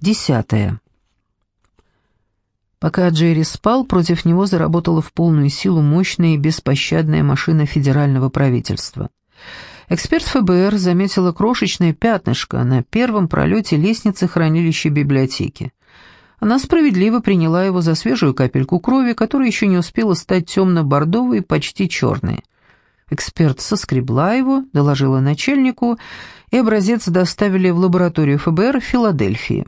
Десятое. Пока Джерри спал, против него заработала в полную силу мощная и беспощадная машина федерального правительства. Эксперт ФБР заметила крошечное пятнышко на первом пролете лестницы хранилища библиотеки. Она справедливо приняла его за свежую капельку крови, которая еще не успела стать темно-бордовой и почти черной. Эксперт соскребла его, доложила начальнику, и образец доставили в лабораторию ФБР в Филадельфии.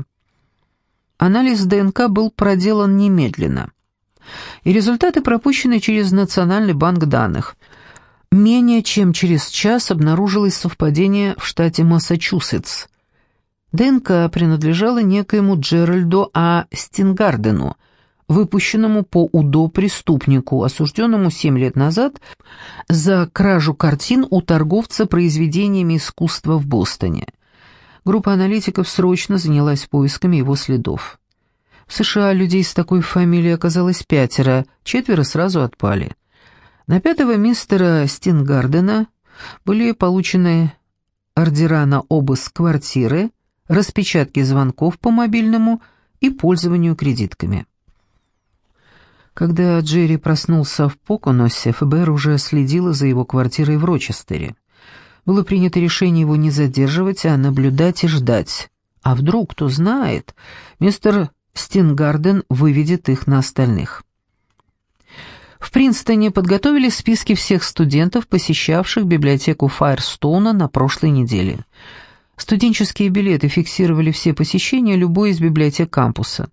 Анализ ДНК был проделан немедленно. И результаты пропущены через Национальный банк данных. Менее чем через час обнаружилось совпадение в штате Массачусетс. ДНК принадлежала некоему Джеральду А. Стингардену, выпущенному по УДО преступнику, осужденному 7 лет назад за кражу картин у торговца произведениями искусства в Бостоне. Группа аналитиков срочно занялась поисками его следов. В США людей с такой фамилией оказалось пятеро, четверо сразу отпали. На пятого мистера Стингардена были получены ордера на обыск квартиры, распечатки звонков по мобильному и пользованию кредитками. Когда Джерри проснулся в Поконосе, ФБР уже следило за его квартирой в Рочестере. Было принято решение его не задерживать, а наблюдать и ждать. А вдруг, кто знает, мистер Стингарден выведет их на остальных. В Принстоне подготовили списки всех студентов, посещавших библиотеку Файрстоуна на прошлой неделе – Студенческие билеты фиксировали все посещения любой из библиотек кампуса.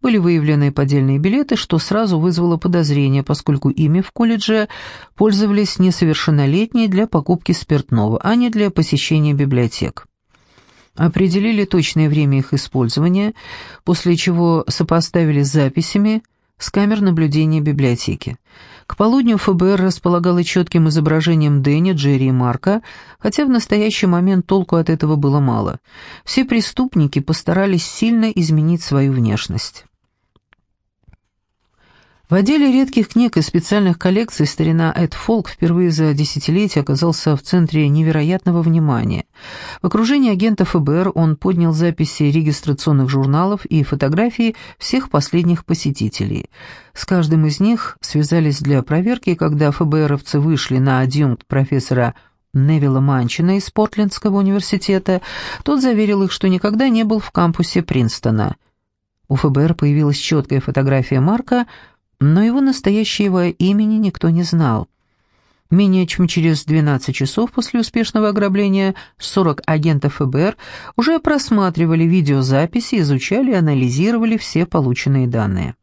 Были выявлены поддельные билеты, что сразу вызвало подозрение, поскольку ими в колледже пользовались несовершеннолетние для покупки спиртного, а не для посещения библиотек. Определили точное время их использования, после чего сопоставили с записями с камер наблюдения библиотеки. К полудню ФБР располагало четким изображением Дэнни, Джерри и Марка, хотя в настоящий момент толку от этого было мало. Все преступники постарались сильно изменить свою внешность. В отделе редких книг и специальных коллекций старина Эд Фолк впервые за десятилетие оказался в центре невероятного внимания. В окружении агентов ФБР он поднял записи регистрационных журналов и фотографии всех последних посетителей. С каждым из них связались для проверки, когда ФБРовцы вышли на адъюнкт профессора Невилла Манчина из Портлендского университета, тот заверил их, что никогда не был в кампусе Принстона. У ФБР появилась четкая фотография Марка – но его настоящего имени никто не знал. Менее чем через 12 часов после успешного ограбления 40 агентов ФБР уже просматривали видеозаписи, изучали и анализировали все полученные данные.